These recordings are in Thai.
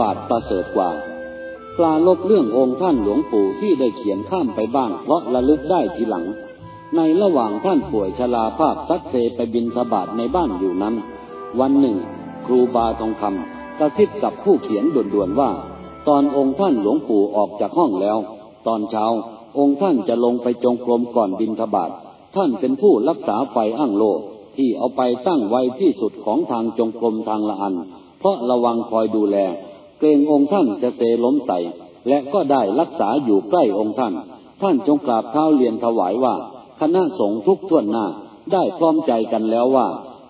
บาทประเสริฐกว่า ปลาลบเรื่ององค์ท่านหลวงปู่ที่ได้เขียนข้ามไปบ้างเพราะระลึกได้ทีหลัง ในระหว่างท่านป่วยชราภาพซัดเซไปบินทบาทในบ้านอยู่นั้น วันหนึ่ง ครูบาทองคำกระซิบกับผู้เขียนด่วนๆว่า ตอนองค์ท่านหลวงปู่ออกจากห้องแล้ว ตอนเช้า องค์ท่านจะลงไปจงกรมก่อนบินทบาทท่านเป็นผู้รักษาไฟอ้างโลที่เอาไปตั้งไว้ที่สุดของทางจงกรมทางละอัน เพราะระวังคอยดูแล เกรงองค์ท่านจะเซล้มใส่และก็ได้รักษาอยู่ใกล้องค์ท่าน ท่านจงกราบเท้าเรียนถวายว่า คณะสงฆ์ทุกท่วนหน้าได้พร้อมใจกันแล้วว่า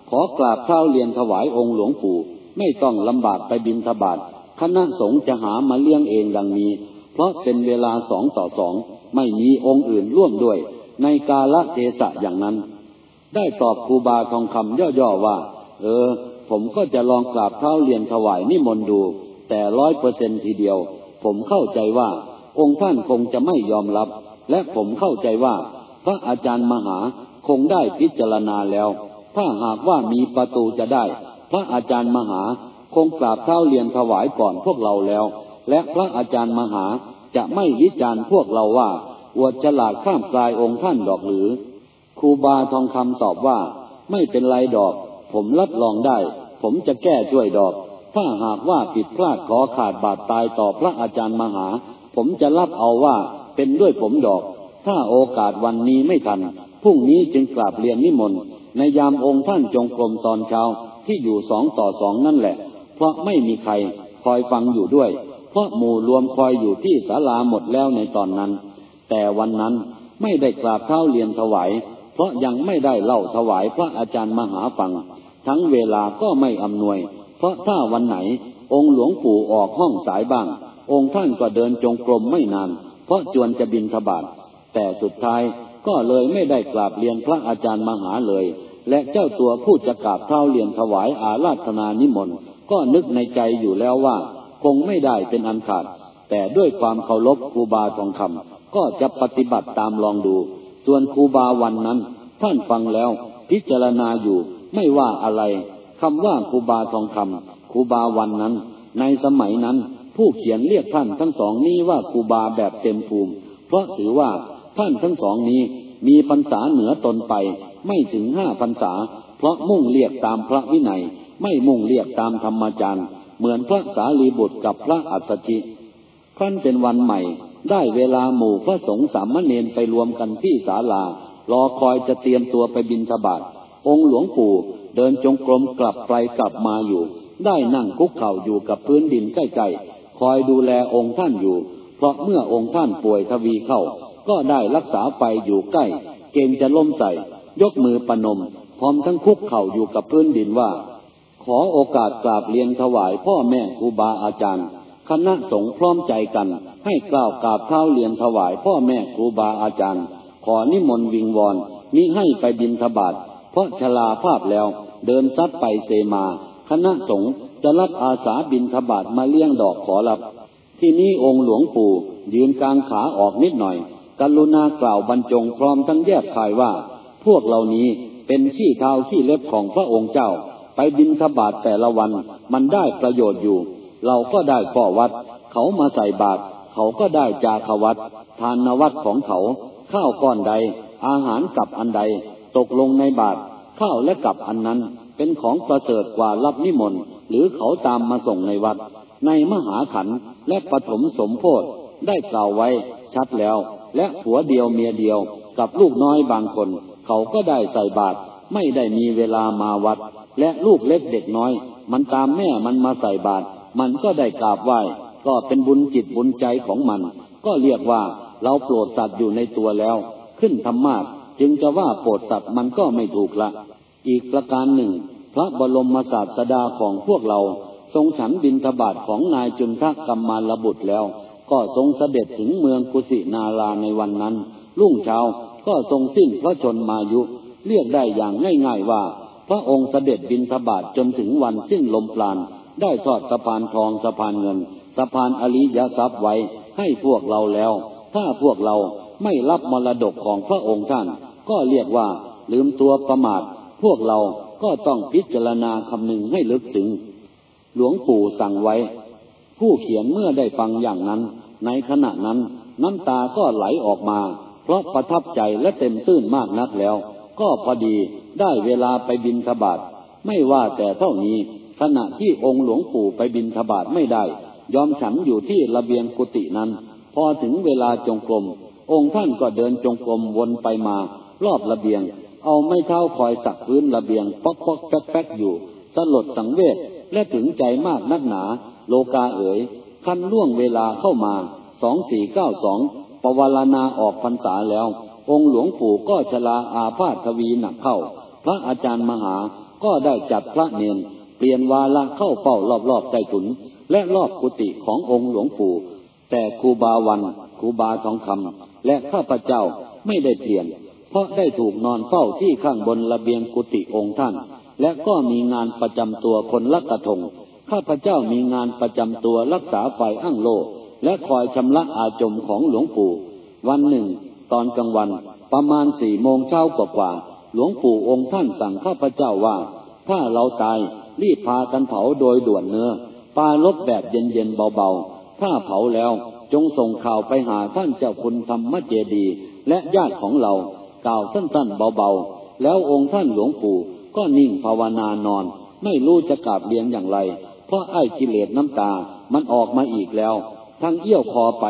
ขอกราบเท้าเรียนถวายองค์หลวงปู่ไม่ต้องลำบากไปบินทบาทคณะสงฆ์จะหามาเลี้ยงเองดังนี้ เพราะเป็นเวลาสองต่อสองไม่มีองค์อื่นร่วมด้วย ในกาลเทศะอย่างนั้น ได้ตอบครูบาทองคำย่อๆว่า เออ ผมก็จะลองกราบเท้าเรียนถวายนิมนต์ดู แต่ร้อยเปอร์เซนทีเดียว ผมเข้าใจว่า องค์ท่านคงจะไม่ยอมรับ และผมเข้าใจว่า พระอาจารย์มหาคงได้พิจารณาแล้ว ถ้าหากว่ามีประตูจะได้ พระอาจารย์มหาคงกราบเท้าเรียนถวายก่อนพวกเราแล้ว และพระอาจารย์มหาจะไม่วิจารณ์พวกเราว่าอวดฉลาดข้ามกลายองค์ท่านดอกหรือครูบาทองคำตอบว่า ไม่เป็นไรดอก ผมรับรองได้ ผมจะแก้ช่วยดอก ถ้าหากว่าผิดพลาดขอขาดบาดตายต่อพระอาจารย์มหา ผมจะรับเอาว่าเป็นด้วยผมดอก ถ้าโอกาสวันนี้ไม่ทันพรุ่งนี้จึงกราบเรียนนิมนต์ในยามองค์ท่านจงกรมตอนเช้าที่อยู่สองต่อสองนั่นแหละ เพราะไม่มีใครคอยฟังอยู่ด้วย เพราะหมู่รวมคอยอยู่ที่ศาลาหมดแล้วในตอนนั้น แต่วันนั้นไม่ได้กราบเท้าเรียนถวาย เพราะยังไม่ได้เล่าถวายพระอาจารย์มหาฟัง ทั้งเวลาก็ไม่อำนวย เพราะถ้าวันไหน องค์หลวงปู่ออกห้องสายบ้าง องค์ท่านก็เดินจงกรมไม่นาน เพราะจวนจะบินทบาทแต่สุดท้ายก็เลยไม่ได้กราบเรียนพระอาจารย์มหาเลย และเจ้าตัวผู้จะกราบเท้าเรียนถวายอาราธนานิมนต์ก็นึกในใจอยู่แล้วว่า คงไม่ได้เป็นอันขาด แต่ด้วยความเคารพครูบาทองคำก็จะปฏิบัติตามลองดู ส่วนครูบาวันนั้น ท่านฟังแล้ว พิจารณาอยู่ไม่ว่าอะไร คำว่าครูบาทองคำครูบาวันนั้น ในสมัยนั้น ผู้เขียนเรียกท่านทั้งสองนี้ว่าครูบาแบบเต็มภูมิ เพราะถือว่าท่านทั้งสองนี้มีพรรษาเหนือตนไป ไม่ถึงห้าพรรษา เพราะมุ่งเรียกตามพระวินัย ไม่มุ่งเรียกตามธรรมจารย์เหมือนพระสารีบุตรกับพระอัสสชิขั้นเป็นวันใหม่ ได้เวลาหมู่พระสงฆ์สามเณรไปรวมกันที่ศาลา รอคอยจะเตรียมตัวไปบินทบาทองค์หลวงปู่ เดินจงกรมกลับไปกลับมาอยู่ ได้นั่งคุกเข่าอยู่กับพื้นดินใกล้ๆคอยดูแลองค์ท่านอยู่ เพราะเมื่อองค์ท่านป่วยทวีเข้า ก็ได้รักษาไฟอยู่ใกล้ เกณฑ์จะล้มใส่ยกมือประนม พร้อมทั้งคุกเข่าอยู่กับพื้นดินว่า ขอโอกาสกราบเรียนถวายพ่อแม่ครูบาอาจารย์ คณะสงฆ์พร้อมใจกัน ให้กล่าวกราบเท้าเรียนถวายพ่อแม่ครูบาอาจารย์ ขอนิมนต์วิงวอนมิให้ไปบินทบาท เพราะชลาภาพแล้วเดินซัดไปเซมา คณะสงฆ์จะรับอาสาบินทบาทมาเลี้ยงดอกขอรับ ที่นี้องค์หลวงปู่ยืนกลางขาออกนิดหน่อยกรุณากล่าวบรรจงพร้อมทั้งแยบคายว่า พวกเหล่านี้เป็นขี้เท้าขี้เล็บของพระองค์เจ้า ไปบินทบาทแต่ละวัน มันได้ประโยชน์อยู่ เราก็ได้ข้อวัด เขามาใส่บาตรเขาก็ได้จาขวัดทานวัดของเขา ข้าวก้อนใด อาหารกับอันใด ตกลงในบาตรข้าวและกับอันนั้นเป็นของประเสริฐกว่ารับนิมนต์หรือเขาตามมาส่งในวัด ในมหาขันและปฐมสมโพธได้กล่าวไว้ชัดแล้ว และผัวเดียวเมียเดียวกับลูกน้อยบางคน เขาก็ได้ใส่บาตรไม่ได้มีเวลามาวัด และลูกเล็กเด็กน้อย มันตามแม่มันมาใส่บาตรมันก็ได้กราบไหว้ ก็เป็นบุญจิตบุญใจของมัน ก็เรียกว่าเราโปรดสัตว์อยู่ในตัวแล้ว ขึ้นธรรมะ จึงจะว่าโปรดสัตว์มันก็ไม่ถูกละ อีกประการหนึ่ง พระบรมศาสดาของพวกเรา ทรงฉันบินทบาทของนายจุนทกกรรมารบุตรแล้ว ก็ทรงเสด็จถึงเมืองกุสินาราในวันนั้น รุ่งเช้าก็ทรงสิ้นพระชนมายุ เรียกได้อย่างง่ายๆว่า พระองค์เสด็จบินทบาทจนถึงวันสิ้นลมปราณได้ทอดสะพานทองสะพานเงิน สะพานอริยทรัพย์ไว้ให้พวกเราแล้ว ถ้าพวกเราไม่รับมรดกของพระองค์ท่าน ก็เรียกว่าลืมตัวประมาท พวกเราก็ต้องพิจารณาคำนึงให้ลึกซึ้งหลวงปู่สั่งไว้ ผู้เขียนเมื่อได้ฟังอย่างนั้น ในขณะนั้นน้ำตาก็ไหลออกมา เพราะประทับใจและเต็มตื้นมากนักแล้ว ก็พอดีได้เวลาไปบินทบาทไม่ว่าแต่เท่านี้ ขณะที่องค์หลวงปู่ไปบินทบาทไม่ได้ ยอมฉันอยู่ที่ระเบียงกุฏินั้น พอถึงเวลาจงกรมองค์ท่านก็เดินจงกรมวนไปมา รอบระเบียง เอาไม้เท้าคอยสักพื้นระเบียง ป๊อกป๊อกแป๊กแป๊กอยู่ สลดสังเวชและถึงใจมากนักหนา โลกาเอ๋ยคันล่วงเวลาเข้ามาสองสี่เก้าสองปวารณาออกพรรษาแล้ว องค์หลวงปู่ก็ชลาอาพาธวีหนักเข้า พระอาจารย์มหาก็ได้จัดพระเนนเปลี่ยนวาละเข้าเฝ้ารอบๆใจถุน และรอบกุฏิขององค์หลวงปู่แต่ครูบาวันครูบาทองคำและข้าพเจ้าไม่ได้เปลี่ยน เพราะได้ถูกนอนเฝ้าที่ข้างบนระเบียงกุฏิองค์ท่าน และก็มีงานประจำตัวคนละกระทง ข้าพเจ้ามีงานประจำตัวรักษาไฟอ้างโลและคอยชำระอาจมของหลวงปู่ วันหนึ่ง ตอนกลางวันประมาณสี่โมงเช้ากว่าหลวงปู่องค์ท่านสั่งข้าพเจ้าว่า ถ้าเราตายรีบพากันเผาโดยด่วนเนื้อปาลบแบบเย็นๆเบาๆ ถ้าเผาแล้วจงส่งข่าวไปหาท่านเจ้าคุณธรรมเจดี และญาติของเรา กล่าวสั้นๆเบาๆ แล้วองค์ท่านหลวงปู่ก็นิ่งภาวนานอน ไม่รู้จะกราบเรียนอย่างไร เพราะไอ้กิเลสน้ำตา มันออกมาอีกแล้ว ทั้งเอี้ยวคอไป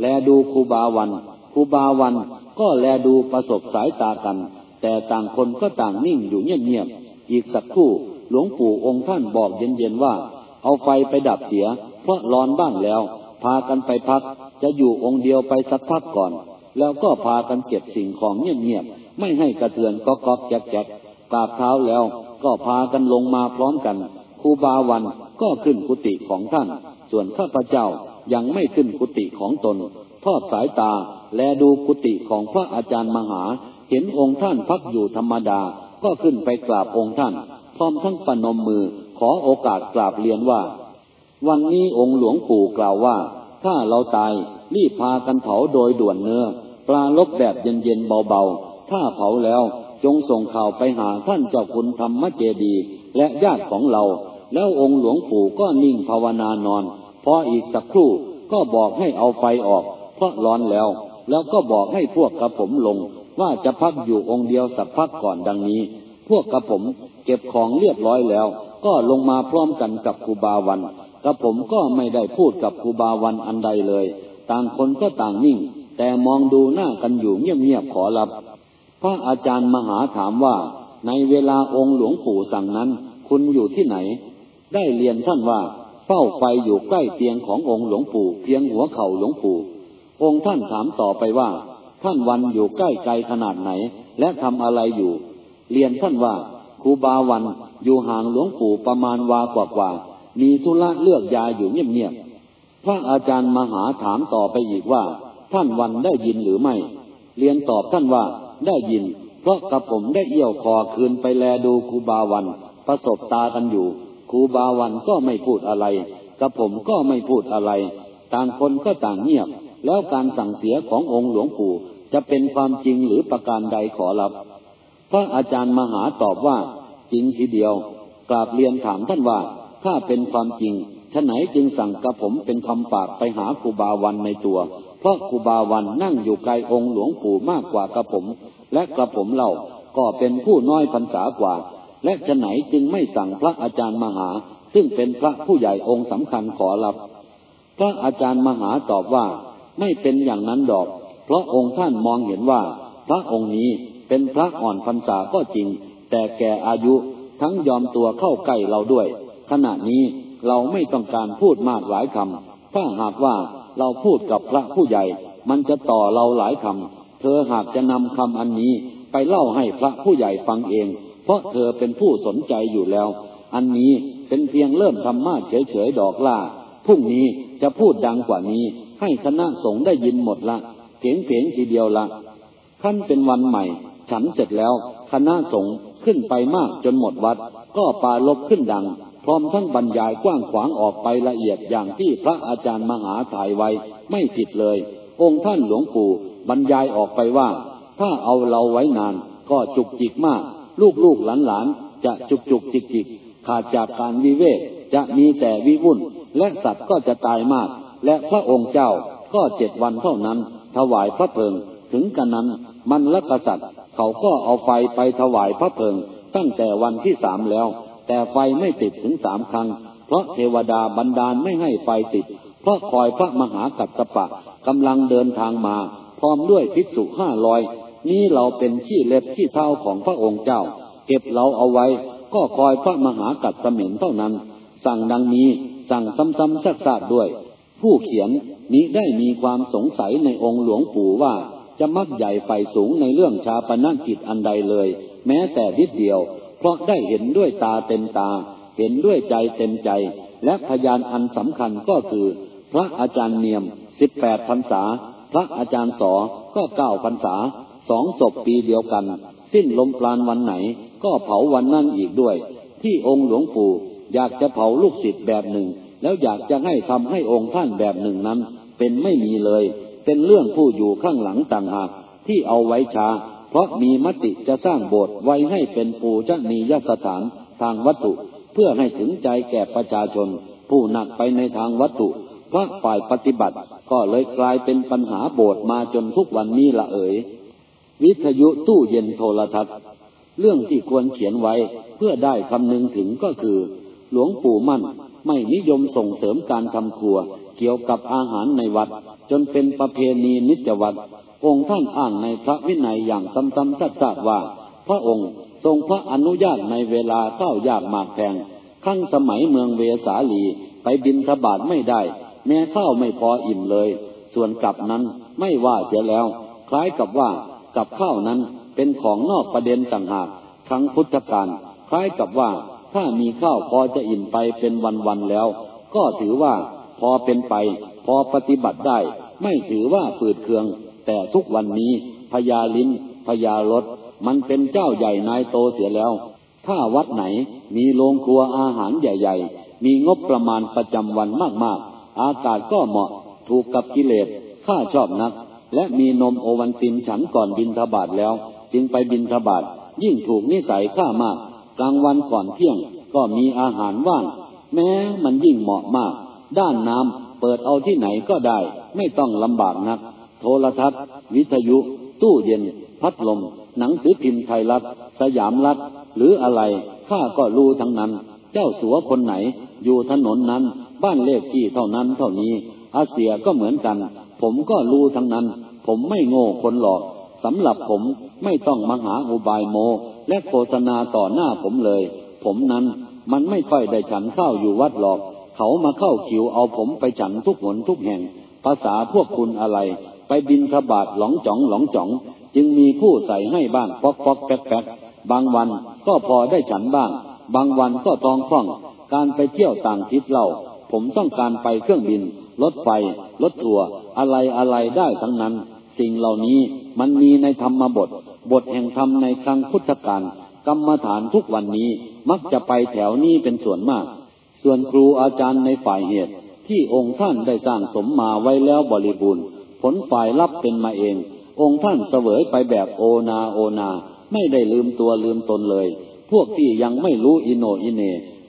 แลดูครูบาวันครูบาวันก็แลดูประสบสายตากัน แต่ต่างคนก็ต่างนิ่งอยู่เงียบๆ อีกสักครู่หลวงปู่องค์ท่านบอกเย็นๆว่า เอาไฟไปดับเสีย เพราะร้อนบ้างแล้ว พากันไปพัก จะอยู่องค์เดียวไปสักพักก่อน แล้วก็พากันเก็บสิ่งของเงียบๆไม่ให้กระเทือนก็ก๊อกแจ๊กๆกราบเท้าแล้วก็พากันลงมาพร้อมกันครูบาวันก็ขึ้นกุฏิของท่าน ส่วนข้าพเจ้ายังไม่ขึ้นกุฏิของตน ทอดสายตาแลดูกุฏิของพระอาจารย์มหา เห็นองค์ท่านพักอยู่ธรรมดา ก็ขึ้นไปกราบองค์ท่าน พร้อมทั้งปนมมือขอโอกาสกราบเรียนว่า วันนี้องค์หลวงปู่กล่าวว่า ถ้าเราตายรีบพากันเผาโดยด่วนเนื้อ ปลาลบแบบเย็นๆเบาๆ ถ้าเผาแล้วจงส่งข่าวไปหาท่านเจ้าคุณธรรมเจดี และญาติของเรา แล้วองค์หลวงปู่ก็นิ่งภาวนานอน พออีกสักครู่ก็บอกให้เอาไฟออก เพราะร้อนแล้ว แล้วก็บอกให้พวกกระผมลง ว่าจะพักอยู่องค์เดียวสักพักก่อนดังนี้ พวกกระผมเก็บของเรียบร้อยแล้ว ก็ลงมาพร้อมกันกับครูบาวันกระผมก็ไม่ได้พูดกับครูบาวันอันใดเลย ต่างคนก็ต่างนิ่ง แต่มองดูหน้ากันอยู่เงียบๆขอรับ พระอาจารย์มหาถามว่า ในเวลาองค์หลวงปู่สั่งนั้น คุณอยู่ที่ไหน ได้เรียนท่านว่า เฝ้าไฟอยู่ใกล้เตียงขององค์หลวงปู่เพียงหัวเข่าหลวงปู่ องค์ท่านถามต่อไปว่า ท่านวันอยู่ใกล้ไกลขนาดไหน และทำอะไรอยู่ เรียนท่านว่าครูบาวันอยู่ห่างหลวงปู่ประมาณวากว่าๆมีธุระเลือกยาอยู่เงียบๆพระอาจารย์มหาถามต่อไปอีกว่า ท่านวันได้ยินหรือไม่ เรียนตอบท่านว่าได้ยิน เพราะกระผมได้เอี้ยวคอคืนไปแลดูครูบาวัน ประสบตากันอยู่ครูบาวันก็ไม่พูดอะไรกระผมก็ไม่พูดอะไร ต่างคนก็ต่างเงียบ แล้วการสั่งเสียขององค์หลวงปู่จะเป็นความจริงหรือประการใดขอรับ พระอาจารย์มหาตอบว่า จริงทีเดียว กราบเรียนถามท่านว่า ถ้าเป็นความจริงฉะไหนจึงสั่งกระผมเป็นคำฝากไปหาครูบาวันในตัว เพราะครูบาวันนั่งอยู่ไกลองค์หลวงปู่มากกว่ากระผม และกระผมเล่าก็เป็นผู้น้อยพรรษากว่า และฉะไหนจึงไม่สั่งพระอาจารย์มหา ซึ่งเป็นพระผู้ใหญ่องค์สำคัญขอรับ พระอาจารย์มหาตอบว่าไม่เป็นอย่างนั้นดอก เพราะองค์ท่านมองเห็นว่า พระองค์นี้เป็นพระอ่อนพรรษาก็จริง แต่แก่อายุทั้งยอมตัวเข้าใกล้เราด้วย ขณะนี้เราไม่ต้องการพูดมากหลายคำถ้าหากว่า เราพูดกับพระผู้ใหญ่ มันจะต่อเราหลายคำ เธอหากจะนำคำอันนี้ไปเล่าให้พระผู้ใหญ่ฟังเอง เพราะเธอเป็นผู้สนใจอยู่แล้ว อันนี้เป็นเพียงเริ่มธรรมะเฉยๆดอกล่า พรุ่งนี้จะพูดดังกว่านี้ ให้คณะสงฆ์ได้ยินหมดละเพียงเพียงทีเดียวละขั้นเป็นวันใหม่ ฉันเสร็จแล้ว คณะสงฆ์ขึ้นไปมากจนหมดวัด ก็ปาลบขึ้นดัง พร้อมทั้งบรรยายกว้างขวางออกไปละเอียดอย่างที่พระอาจารย์มหาถ่ายไว้ไม่ผิดเลย องค์ท่านหลวงปู่บรรยายออกไปว่า ถ้าเอาเราไว้นานก็จุกจิกมาก ลูกลูกหลานหลานจะจุกจุกจิกจิกขาดจากการวิเวกจะมีแต่วิวุ่น และสัตว์ก็จะตายมาก และพระองค์เจ้าก็เจ็ดวันเท่านั้น ถวายพระเพลิง ถึงกันนั้นมันและกษัตริย์ เขาก็เอาไฟไปถวายพระเพลิง ตั้งแต่วันที่สามแล้ว แต่ไฟไม่ติดถึงสามครั้ง เพราะเทวดาบันดาลไม่ให้ไฟติด เพราะคอยพระมหากัสปะกำลังเดินทางมา พร้อมด้วยภิกษุห้าร้อยนี่เราเป็นขี้เล็บขี้เท้าของพระองค์เจ้า เก็บเราเอาไว้ ก็คอยพระมหากัดสมินเท่านั้น สั่งดังนี้สั่งซ้ำๆซักๆด้วย ผู้เขียนนี้ได้มีความสงสัยในองค์หลวงปู่ว่าจะมักใหญ่ไฟสูงในเรื่องชาปนกิจอันใดเลย แม้แต่นิดเดียว เพราะได้เห็นด้วยตาเต็มตา เห็นด้วยใจเต็มใจ และพยานอันสำคัญก็คือ พระอาจารย์เนียมสิบแปดพรรษา พระอาจารย์สอก็เก้าพรรษาสองศพปีเดียวกัน สิ้นลมปราณวันไหน ก็เผาวันนั้นอีกด้วย ที่องค์หลวงปู่อยากจะเผาลูกศิษย์แบบหนึ่ง แล้วอยากจะให้ทำให้องค์ท่านแบบหนึ่งนั้น เป็นไม่มีเลย เป็นเรื่องผู้อยู่ข้างหลังต่างหากที่เอาไว้ช้า เพราะมีมติจะสร้างโบสถ์ไว้ให้เป็นปูชนียสถานทางวัตถุ เพื่อให้ถึงใจแก่ประชาชน ผู้หนักไปในทางวัตถุพระฝ่ายปฏิบัติ ก็เลยกลายเป็นปัญหาโบสถ์มาจนทุกวันนี้ละเอ๋ยวิทยุตู้เย็นโทรทัศน์ เรื่องที่ควรเขียนไว้เพื่อได้คำนึงถึงก็คือ หลวงปู่มั่นไม่นิยมส่งเสริมการทำครัว เกี่ยวกับอาหารในวัด จนเป็นประเพณีนิจวัตร องค์ท่านอ่านในพระวินัยอย่างซ้ำๆซักๆว่า พระองค์ทรงพระอนุญาตในเวลาเข้ายากหมากแพงขั้งสมัยเมืองเวสาลีไปบินทบาทไม่ได้ แม้ข้าวไม่พออิ่มเลย ส่วนกลับนั้นไม่ว่าเสียแล้ว คล้ายกับว่ากับข้าวนั้นเป็นของนอกประเด็นต่างหากครั้งพุทธกาลคล้ายกับว่าถ้ามีข้าวพอจะอิ่มไปเป็นวันๆแล้ว ก็ถือว่าพอเป็นไป พอปฏิบัติได้ ไม่ถือว่าฝืดเคือง แต่ทุกวันนี้พญาลิ้นพญารถมันเป็นเจ้าใหญ่นายโตเสียแล้ว ถ้าวัดไหนมีโรงครัวอาหารใหญ่ๆ มีงบประมาณประจำวันมากๆ อากาศก็เหมาะถูกกับกิเลสข้าชอบนัก และมีนมโอวันตินฉันก่อนบินทบาทแล้ว จึงไปบินทบาทยิ่งถูกนิสัยข้ามาก กลางวันก่อนเที่ยงก็มีอาหารว่าง แม้มันยิ่งเหมาะมาก ด้านน้ำเปิดเอาที่ไหนก็ได้ ไม่ต้องลำบากนัก โทรทัศน์ วิทยุ ตู้เย็น พัดลม หนังสือพิมพ์ไทยรัฐ สยามรัฐ หรืออะไร ข้าก็รู้ทั้งนั้น เจ้าสัวคนไหน อยู่ถนนนั้น บ้านเลขที่เท่านั้นเท่านี้ อาเซียก็เหมือนกัน ผมก็รู้ทั้งนั้น ผมไม่โง่คนหลอกสำหรับผมไม่ต้องมาหาอุบายโม และโฆษณาต่อหน้าผมเลย ผมนั้นมันไม่ค่อยได้ฉันข้าวอยู่วัดหรอก เขามาเข้าคิวเอาผมไปฉันทุกหนทุกแห่ง ภาษาพวกคุณอะไร ไปบินทบาทหลงจ่องหลงจ่อง จึงมีผู้ใส่ให้บ้างปอกปอกแป๊กแป๊กบางวันก็พอได้ฉันบ้าง บางวันก็ตองคล่อง การไปเที่ยวต่างทิศเล่า ผมต้องการไปเครื่องบิน รถไฟ รถทัวร์อะไรอะไรได้ทั้งนั้น สิ่งเหล่านี้มันมีในธรรมบท บทแห่งธรรมในครั้งพุทธกาลกรรมฐานทุกวันนี้มักจะไปแถวนี้เป็นส่วนมาก ส่วนครูอาจารย์ในฝ่ายเหตุที่องค์ท่านได้สร้างสมมาไว้แล้วบริบูรณ์ ลฝ่ายรับเป็นมาเอง องค์ท่านเสวยไปแบบโอนาโอนา ไม่ได้ลืมตัวลืมตนเลย พวกที่ยังไม่รู้อิโนอิเน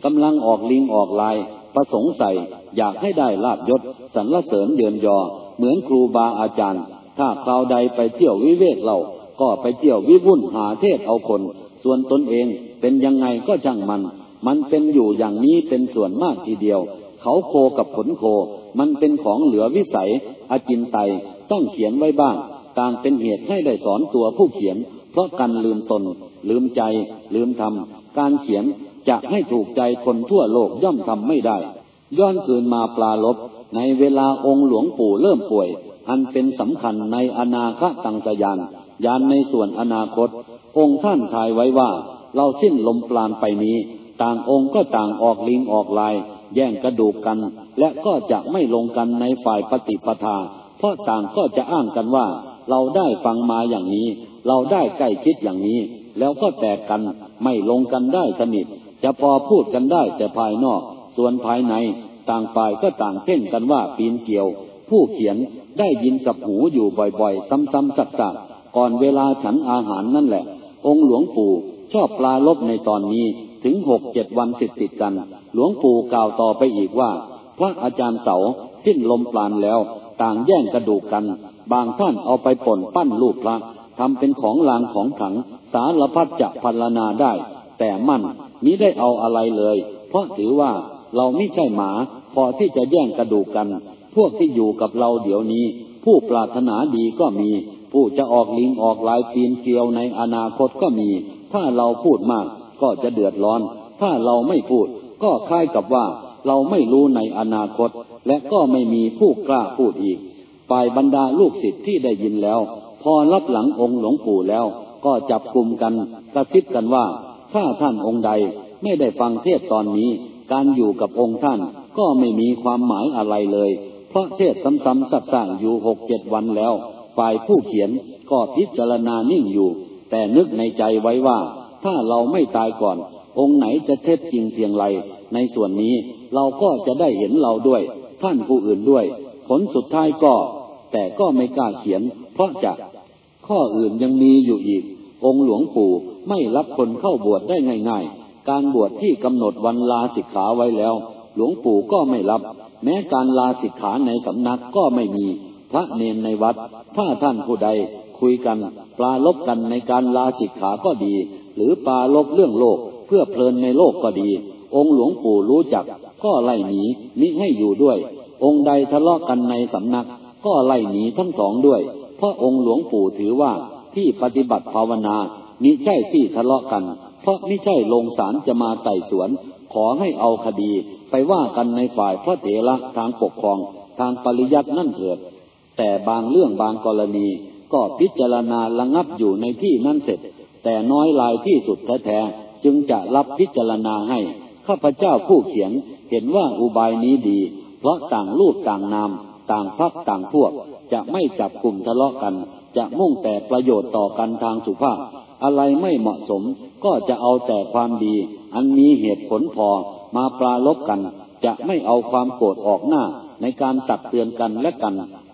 กำลังออกลิงออกลาย ประสงค์ใส่อยากให้ได้ลาบยศสรรเสริญเดือนยอ เหมือนครูบาอาจารย์ ถ้าคราวใดไปเที่ยววิเวกเราก็ไปเที่ยววิวุ่นหาเทศเอาคน ส่วนตนเองเป็นยังไงก็ช่างมัน มันเป็นอยู่อย่างนี้เป็นส่วนมากทีเดียว เขาโคกับผลโค มันเป็นของเหลือวิสัย อจินไตต้องเขียนไว้บ้างต่างเป็นเหตุให้ได้สอนตัวผู้เขียน เพราะการลืมตน ลืมใจ ลืมทำการเขียนจะให้ถูกใจคนทั่วโลกย่อมทำไม่ได้ ย้อนคืนมาปลาลบ ในเวลาองค์หลวงปู่เริ่มป่วย อันเป็นสำคัญในอนาคตังสยานยานในส่วนอนาคต องค์ท่านทายไว้ว่า เราสิ้นลมปราณไปนี้ ต่างองค์ก็ต่างออกลิงออกลาย แย่งกระดูกกัน และก็จะไม่ลงกันในฝ่ายปฏิปทา เพราะต่างก็จะอ้างกันว่า เราได้ฟังมาอย่างนี้ เราได้ใกล้ชิดอย่างนี้ แล้วก็แตกกันไม่ลงกันได้สนิทจะพอพูดกันได้แต่ภายนอก ส่วนภายใน ต่างฝ่ายก็ต่างเพ่งกันว่าปีนเกี่ยว ผู้เขียนได้ยินกับหูอยู่บ่อยๆ ซ้ำๆสักๆก่อนเวลาฉันอาหารนั่นแหละ องค์หลวงปู่ชอบปลาลบในตอนนี้ถึงหกเจ็ดวันติดติดกัน หลวงปู่กล่าวต่อไปอีกว่า พระอาจารย์เสาสิ้นลมปราณแล้ว ต่างแย่งกระดูกกัน บางท่านเอาไปป่นปั้นรูปพระทำเป็นของลางของขัง สารพัดจะพัลนาได้ แต่มั่นมิได้เอาอะไรเลย เพราะถือว่าเราไม่ใช่หมา พอที่จะแย่งกระดูกกัน พวกที่อยู่กับเราเดี๋ยวนี้ ผู้ปรารถนาดีก็มี ผู้จะออกลิงออกลายปีนเกลียวในอนาคตก็มี ถ้าเราพูดมากก็จะเดือดร้อน ถ้าเราไม่พูดก็คล้ายกับว่า เราไม่รู้ในอนาคต และก็ไม่มีผู้กล้าพูดอีกฝ่ายบรรดาลูกศิษย์ที่ได้ยินแล้ว พอรับหลังองค์หลวงปู่แล้ว ก็จับกลุ่มกันกระซิบกันว่า ถ้าท่านองค์ใดไม่ได้ฟังเทศตอนนี้ การอยู่กับองค์ท่านก็ไม่มีความหมายอะไรเลย เพราะเทศซ้ำๆซักๆอยู่หกเจ็ดวันแล้ว ฝ่ายผู้เขียนก็พิจารณานิ่งอยู่ แต่นึกในใจไว้ว่า ถ้าเราไม่ตายก่อน องค์ไหนจะเทศจริงเพียงไร ในส่วนนี้เราก็จะได้เห็นเราด้วย ท่านผู้อื่นด้วย ผลสุดท้ายก็ แต่ก็ไม่กล้าเขียน เพราะจะข้ออื่นยังมีอยู่อีก องค์หลวงปู่ไม่รับคนเข้าบวชได้ง่าย ๆ การบวชที่กำหนดวันลาสิกขาไว้แล้ว หลวงปู่ก็ไม่รับ แม้การลาสิกขาในสำนักก็ไม่มี พระเนนในวัด ถ้าท่านผู้ใดคุยกัน ปลาลบกันในการลาสิกขาก็ดี หรือปลาลบเรื่องโลกเพื่อเพลินในโลกก็ดี องค์หลวงปู่รู้จัก ก็ไล่หนีมิให้อยู่ด้วย องค์ใดทะเลาะกันในสำนัก ก็ไล่หนีทั้งสองด้วย เพราะองค์หลวงปู่ถือว่าที่ปฏิบัติภาวนามิใช่ที่ทะเลาะกัน เพราะไม่ใช่ลงศาลจะมาไต่สวน ขอให้เอาคดี ไปว่ากันในฝ่ายพระเถระทางปกครองทางปริยัตินั่นเถิด แต่บางเรื่องบางกรณี ก็พิจารณาระงับอยู่ในที่นั่นเสร็จ แต่น้อยลายที่สุดแท้ๆจึงจะรับพิจารณาให้ ข้าพเจ้าผู้เขียนเห็นว่าอุบายนี้ดี เพราะต่างรูปต่างนาม ต่างพักต่างพวก จะไม่จับกลุ่มทะเลาะกัน จะมุ่งแต่ประโยชน์ต่อกันทางสุภาพ อะไรไม่เหมาะสม ก็จะเอาแต่ความดี อันมีเหตุผลพอมาปราลบกัน จะไม่เอาความโกรธออกหน้า ในการตักเตือนกันและกัน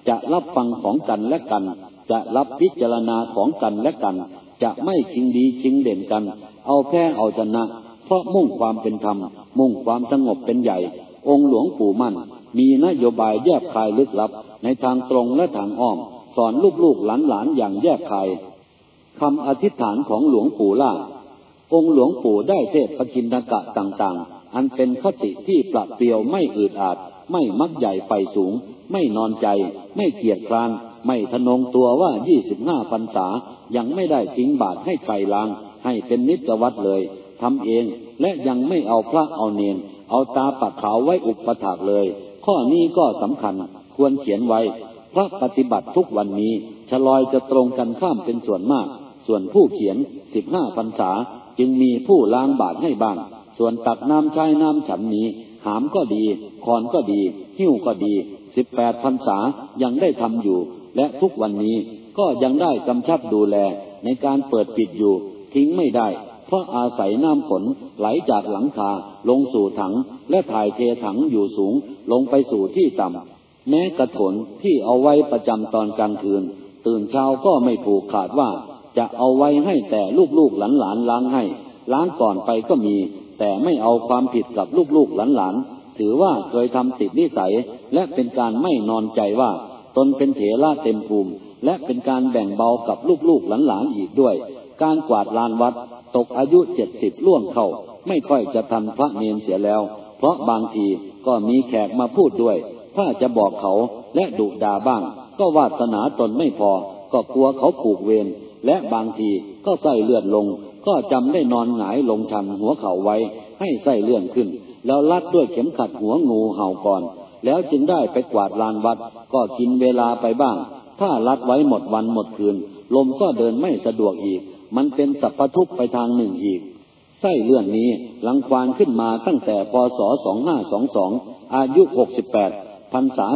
จะรับฟังของกันและกัน จะรับพิจารณาของกันและกัน จะไม่ชิงดีชิงเด่นกัน เอาแพ้เอาชนะ เพราะมุ่งความเป็นธรรม มุ่งความสงบเป็นใหญ่ องค์หลวงปู่มั่น มีนโยบายแยบคายลึกลับ ในทางตรงและทางอ้อม สอนลูกๆหลานๆอย่างแยบคายคำอธิษฐานของหลวงปู่ล่า องค์หลวงปู่ได้เทศปกินกะต่างๆ อันเป็นคติที่ปรับเปรียวไม่อืดอาด ไม่มักใหญ่ไฟสูง ไม่นอนใจ ไม่เกียจคร้าน ไม่ทนงตัวว่ายี่สิบห้าพรรษา ยังไม่ได้ทิ้งบาทให้ใครลาง ให้เป็นนิจวัตรเลย ทำเอง และยังไม่เอาพระเอาเนน เอาตาปักขาวไว้อุปถากเลย ข้อนี้ก็สำคัญควรเขียนไว้ พระปฏิบัติทุกวันนี้ชลอยจะตรงกันข้ามเป็นส่วนมาก ส่วนผู้เขียนสิบห้าพรรษาจึงมีผู้ล้างบาทให้บ้าง ส่วนตักน้ำใช้น้ำฉันนี้ หามก็ดี คอนก็ดี หิ้วก็ดีสิบแปดพรรษายังได้ทำอยู่ และทุกวันนี้ก็ยังได้กำชับดูแลในการเปิดปิดอยู่ ทิ้งไม่ได้ เพราะอาศัยน้ำฝนไหลจากหลังคาลงสู่ถังและถ่ายเทถังอยู่สูงลงไปสู่ที่ต่ำแม้กระถนที่เอาไว้ประจำตอนกลางคืน ตื่นเช้าก็ไม่ผูกขาดว่า จะเอาไว้ให้แต่ลูกๆหลานๆล้างให้ ล้างก่อนไปก็มี แต่ไม่เอาความผิดกับลูกๆหลานๆถือว่าเคยทำติดนิสัยและเป็นการไม่นอนใจว่า ตนเป็นเถระเต็มภูมิ และเป็นการแบ่งเบากับลูกๆหลานๆอีกด้วย การกวาดลานวัดตกอายุเจ็ดสิบล่วงเข้า ไม่ค่อยจะทันพระเนนเสียแล้ว เพราะบางทีก็มีแขกมาพูดด้วย ถ้าจะบอกเขาและดุด่าบ้าง ก็วาสนาตนไม่พอ ก็กลัวเขาผูกเวรและบางทีก็ใส่เลือดลง ก็จำได้นอนหงายลงชันหัวเข่าไว้ ให้ใส่เลื่อนขึ้น แล้วลัดด้วยเข็มขัดหัวงูเห่าก่อน แล้วจึงได้ไปกวาดลานวัด ก็กินเวลาไปบ้าง ถ้าลัดไว้หมดวันหมดคืน ลมก็เดินไม่สะดวกอีก มันเป็นสัพพทุกไปทางหนึ่งอีกไส้เลื่อนนี้ลังควานขึ้นมาตั้งแต่พศ2522 อายุ 68 พรรษา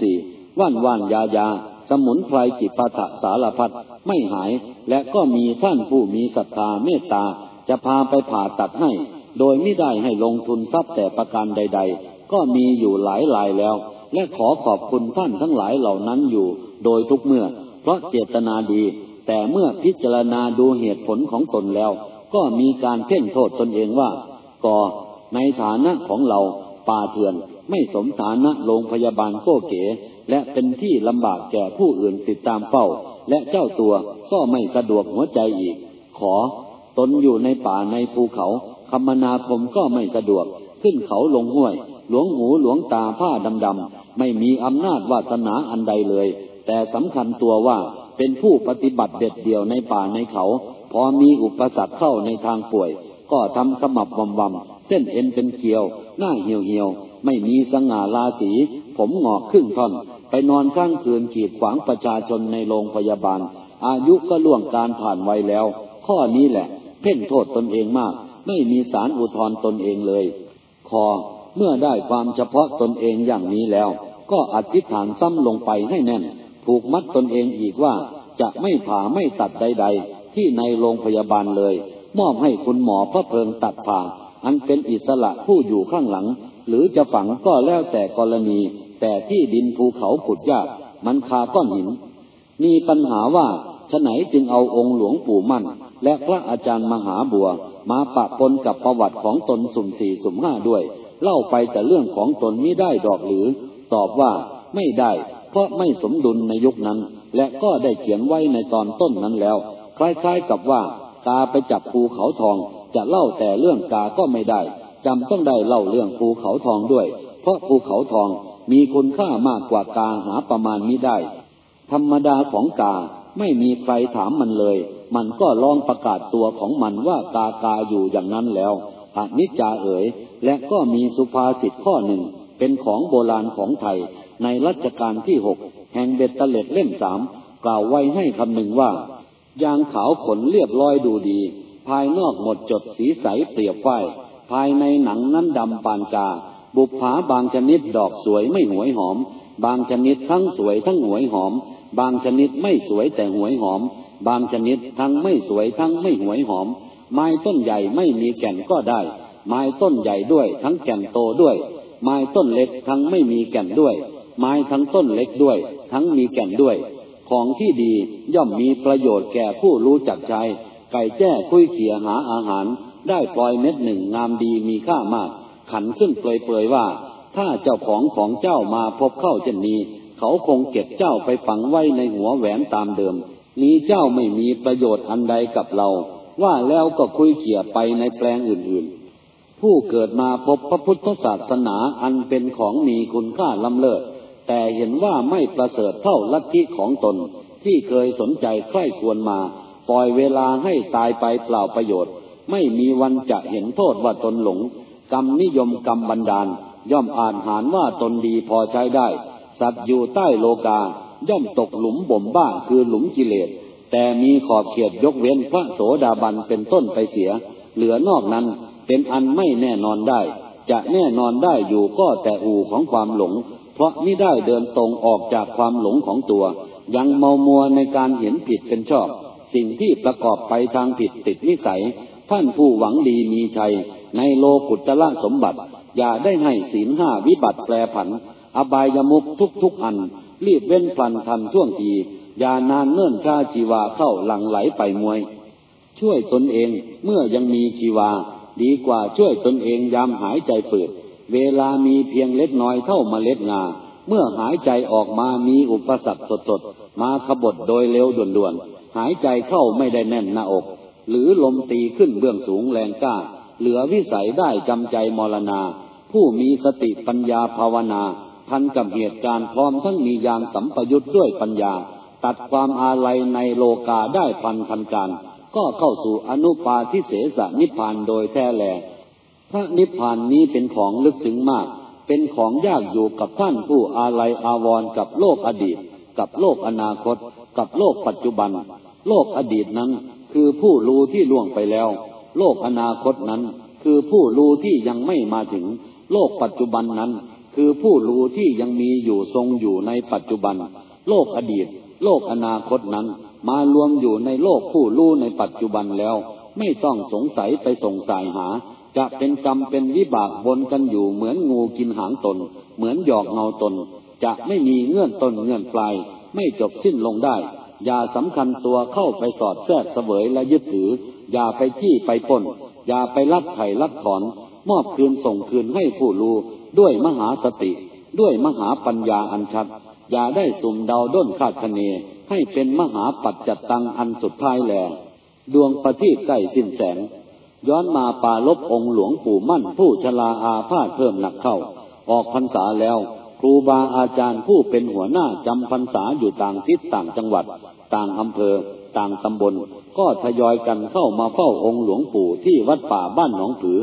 34 ว่านว่านยายา สมุนไพรจิปาถะสารพัดไม่หาย และก็มีท่านผู้มีศรัทธาเมตตา จะพาไปผ่าตัดให้ โดยไม่ได้ให้ลงทุนทรัพย์แต่ประการใด ๆ ก็มีอยู่หลายรายแล้ว และขอขอบคุณท่านทั้งหลายเหล่านั้นอยู่ โดยทุกเมื่อ เพราะเจตนาดี แต่เมื่อพิจารณาดูเหตุผลของตนแล้ว ก็มีการเพ่งโทษตนเองว่าก็ในฐานะของเราป่าเถื่อนไม่สมฐานะโรงพยาบาลโก้เก๋ และเป็นที่ลำบากแก่ผู้อื่นติดตามเฝ้า และเจ้าตัวก็ไม่สะดวกหัวใจอีก ขอ ตนอยู่ในป่าในภูเขาคมนาคมก็ไม่สะดวก ขึ้นเขาลงห้วย หลวงหูหลวงตาผ้าดำๆไม่มีอำนาจวาสนาอันใดเลย แต่สำคัญตัวว่า เป็นผู้ปฏิบัติเด็ดเดี่ยวในป่าในเขา พอมีอุปสรรคเข้าในทางป่วย ก็ทำสมับวำวำเส้นเอ็นเป็นเกลียว หน้าเหี่ยวเหี่ยวไม่มีสง่าราศีผมหงอกครึ่งท่อน ไปนอนข้างคืนขีดขวางประชาชนในโรงพยาบาล อายุก็ล่วงการผ่านไวแล้ว ข้อนี้แหละ เพ่งโทษตนเองมาก ไม่มีสารอุทธรตนเองเลย คอเมื่อได้ความเฉพาะตนเองอย่างนี้แล้ว ก็อธิษฐานซ้ำลงไปให้แน่น ผูกมัดตนเองอีกว่าจะไม่ผ่าไม่ตัดใด ๆ ที่ในโรงพยาบาลเลย มอบให้คุณหมอพระเพิงตัดผ่า อันเป็นอิสระผู้อยู่ข้างหลัง หรือจะฝังก็แล้วแต่กรณี แต่ที่ดินภูเขาขุดยากมันคาก้อนหิน มีปัญหาว่าฉไหนจึงเอาองค์หลวงปู่มั่น และพระอาจารย์มหาบัว มาปะปนกับประวัติของตนสุ่มสี่สุ่มห้าด้วย เล่าไปแต่เรื่องของตนไม่ได้ดอกหรือ ตอบว่าไม่ได้ เพราะไม่สมดุลในยุคนั้น และก็ได้เขียนไว้ในตอนต้นนั้นแล้ว คล้ายๆกับว่า กาไปจับภูเขาทอง จะเล่าแต่เรื่องกาก็ไม่ได้จำต้องได้เล่าเรื่องภูเขาทองด้วย เพราะภูเขาทองมีคุณค่ามากกว่ากาหาประมาณมิได้ ธรรมดาของกาไม่มีใครถามมันเลย มันก็ลองประกาศตัวของมันว่ากากาอยู่อย่างนั้นแล้วอนิจจาเอ๋ยและก็มีสุภาษิตข้อหนึ่ง เป็นของโบราณของไทย ในรัชกาลที่หกแห่งเบ็ดตะเล็ดเล่มสามกล่าวไว้ให้คำหนึ่งว่า ยางขาวขนเรียบร้อยดูดี ภายนอกหมดจดสีใสเปรียบฝ้ายภายในหนังนั้นดำปานกา บุปผาบางชนิดดอกสวยไม่หวยหอม บางชนิดทั้งสวยทั้งหวยหอม บางชนิดไม่สวยแต่หวยหอม บางชนิดทั้งไม่สวยทั้งไม่หวยหอม ไม้ต้นใหญ่ไม่มีแก่นก็ได้ ไม้ต้นใหญ่ด้วย ทั้งแก่นโตด้วย ไม้ต้นเล็กทั้งไม่มีแก่นด้วย ไม้ทั้งต้นเล็กด้วย ทั้งมีแก่นด้วย ของที่ดีย่อมมีประโยชน์แก่ผู้รู้จักใช้ ไก่แจ้คุยเขียหาอาหาร ได้ปล่อยเม็ดหนึ่งงามดีมีค่ามาก ขันขึ้นเปลยๆว่า ถ้าเจ้าของของเจ้ามาพบเข้าเช่นนี้ เขาคงเก็บเจ้าไปฝังไว้ในหัวแหวนตามเดิม นี้เจ้าไม่มีประโยชน์อันใดกับเรา ว่าแล้วก็คุยเขี่ยไปในแปลงอื่นๆ ผู้เกิดมาพบพระพุทธศาสนาอันเป็นของมีคุณค่าล้ำเลิศ แต่เห็นว่าไม่ประเสริฐเท่าลัทธิของตนที่เคยสนใจใคร่ควรมา ปล่อยเวลาให้ตายไปเปล่าประโยชน์ ไม่มีวันจะเห็นโทษว่าตนหลง กรรมนิยมกรรมบันดาล ย่อมอ่านหานว่าตนดีพอใช้ได้ สัตว์อยู่ใต้โลกา ย่อมตกหลุมบ่มบ้าคือหลุมกิเลส แต่มีขอบเขตยกเว้นพระโสดาบันเป็นต้นไปเสีย เหลือนอกนั้นเป็นอันไม่แน่นอนได้ จะแน่นอนได้อยู่ก็แต่อู่ของความหลง เพราะไม่ได้เดินตรงออกจากความหลงของตัว ยังเมามัวในการเห็นผิดเป็นชอบ สิ่งที่ประกอบไปทางผิดติดนิสัย ท่านผู้หวังดีมีชัย ในโลกุตละสมบัติ อย่าได้ให้ศีลห้าวิบัติแปรผัน อบายมุกทุกทุกอัน รีบเว้นพลันทันช่วงทีอย่านานเนื่นชาชีวาเข้าหลังไหลไปมวย ช่วยตนเองเมื่อยังมีชีวา ดีกว่าช่วยตนเองยามหายใจเปิด เวลามีเพียงเล็กน้อยเท่าเมล็ดงา เมื่อหายใจออกมามีอุปสรรคสดๆ มาขบฏโดยเร็วด่วนๆ หายใจเข้าไม่ได้แน่นหน้าอก หรือลมตีขึ้นเบื้องสูงแรงกล้า เหลือวิสัยได้จำใจมรณา ผู้มีสติปัญญาภาวนา ทันกับเหตุการณ์พร้อมทั้งมียานสัมปยุทธ์ด้วยปัญญา ตัดความอาลัยในโลกาได้พันทันการ ก็เข้าสู่อนุปาทิเสสนิพพานโดยแท้แล พระนิพพานนี้เป็นของลึกซึ้งมาก เป็นของยากอยู่กับท่านผู้อาลัยอาวรกับโลกอดีต กับโลกอนาคต กับโลกปัจจุบัน โลกอดีตนั้นคือผู้รู้ที่ล่วงไปแล้ว โลกอนาคตนั้น คือผู้รู้ที่ยังไม่มาถึง โลกปัจจุบันนั้น คือผู้รู้ที่ยังมีอยู่ทรงอยู่ในปัจจุบัน โลกอดีต โลกอนาคตนั้น มารวมอยู่ในโลกผู้รู้ในปัจจุบันแล้ว ไม่ต้องสงสัยไปสงสัยหา จะเป็นกรรมเป็นวิบากบนกันอยู่เหมือนงูกินหางตน เหมือนหยอกเงาตน จะไม่มีเงื่อนต้นเงื่อนปลาย ไม่จบสิ้นลงได้ อย่าสำคัญตัวเข้าไปสอดแทรกเสวยและยึดถือ อย่าไปที่ไปป้นอย่าไปลักไถ่ลักถอน มอบคืนส่งคืนให้ผู้รู้ด้วยมหาสติ ด้วยมหาปัญญาอันชัด อย่าได้สุ่มเดาด้นคาดคะเน ให้เป็นมหาปัจจตังอันสุดท้ายแลดวงประทีปใกล้สิ้นแสง ย้อนมาปาลบองค์หลวงปู่มั่นผู้ชลาอาพาธเพิ่มหนักเข้า ออกพรรษาแล้ว ครูบาอาจารย์ผู้เป็นหัวหน้าจำพรรษาอยู่ต่างทิศต่างจังหวัด ต่างอำเภอ ต่างตำบล ก็ทยอยกันเข้ามาเฝ้าองค์หลวงปู่ที่วัดป่าบ้านหนองผือ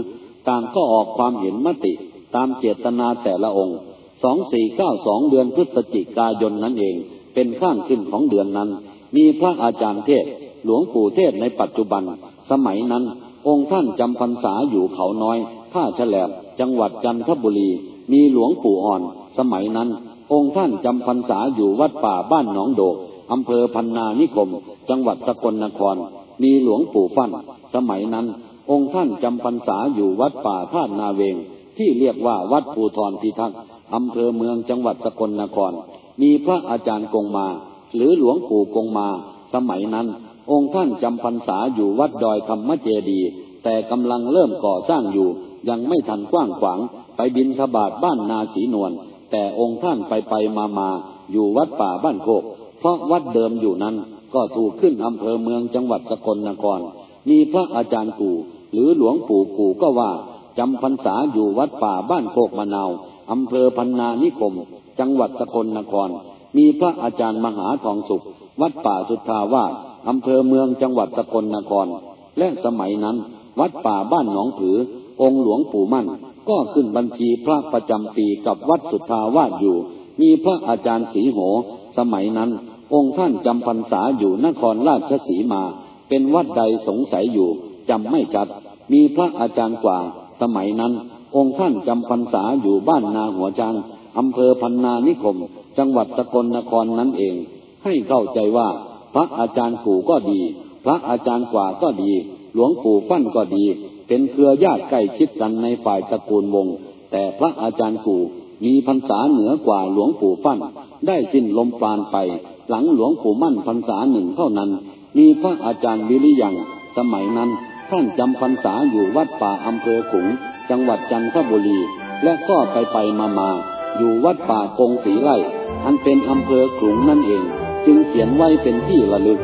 ต่างก็ออกความเห็นมติ ตามเจตนาแต่ละองค์สองสี่เก้าสองเดือนพฤศจิกายนนั่นเอง เป็นข้างขึ้นของเดือนนั้น มีพระอาจารย์เทศ หลวงปู่เทศในปัจจุบัน สมัยนั้น องค์ท่านจำพรรษาอยู่เขาน้อย ท่าฉลบจังหวัดจันทบุรี มีหลวงปู่อ่อน สมัยนั้น องค์ท่านจำพรรษาอยู่วัดป่าบ้านหนองโดกอำเภอพันนานิคม จังหวัดสกลนคร มีหลวงปู่ฟั่น สมัยนั้น องค์ท่านจำพรรษาอยู่วัดป่าท่านาเวง ที่เรียกว่าวัดภูทรพิทักษ์อำเภอเมืองจังหวัดสกลนคร มีพระอาจารย์กงมา หรือหลวงปู่กงมา สมัยนั้น องค์ท่านจำพรรษาอยู่วัดดอยธรรมเจดี แต่กำลังเริ่มก่อสร้างอยู่ ยังไม่ทันกว้างขวาง ไปบินทบาทบ้านนาสีนวลแต่องค์ท่านไปไปมามาอยู่วัดป่าบ้านโคก เพราะวัดเดิมอยู่นั้นก็ถูกขึ้นอำเภอเมืองจังหวัดสกลนคร มีพระอาจารย์กู่หรือหลวงปู่กู่ก็ว่าจำพรรษาอยู่วัดป่าบ้านโคกมะนาวอำเภอพันนานิคม จังหวัดสกลนคร มีพระอาจารย์มหาทองสุข วัดป่าสุทธาวาส อำเภอเมืองจังหวัดสกลนคร และสมัยนั้น วัดป่าบ้านหนองผือ องค์หลวงปู่มั่น ก็ขึ้นบัญชีพระประจำปีกับวัดสุทธาวาสอยู่ มีพระอาจารย์สีโห สมัยนั้น องค์ท่านจำพรรษาอยู่นครราชสีมา เป็นวัดใดสงสัยอยู่จำไม่ชัด มีพระอาจารย์กว่า สมัยนั้น องค์ท่านจำพรรษาอยู่บ้านนาหัวจางอำเภอพันนานิคม จังหวัดสกลนครนั้นเอง ให้เข้าใจว่า พระอาจารย์กู่ก็ดี พระอาจารย์กว่าก็ดี หลวงปู่ฟั่นก็ดี เป็นเครือญาติใกล้ชิดกันในฝ่ายตระกูลวง แต่พระอาจารย์กู่มีพรรษาเหนือกว่าหลวงปู่ฟั่น ได้สิ้นลมปราณไป หลังหลวงปู่มั่นพรรษาหนึ่งเท่านั้น มีพระอาจารย์วิริยังสมัยนั้นท่านจำพรรษาอยู่วัดป่าอำเภอขุง จังหวัดจันทบุรี และก็ไปไปมามาอยู่วัดป่ากงสีไร่อันเป็นอำเภอขลุงนั่นเอง จึงเขียนไว้เป็นที่ระลึก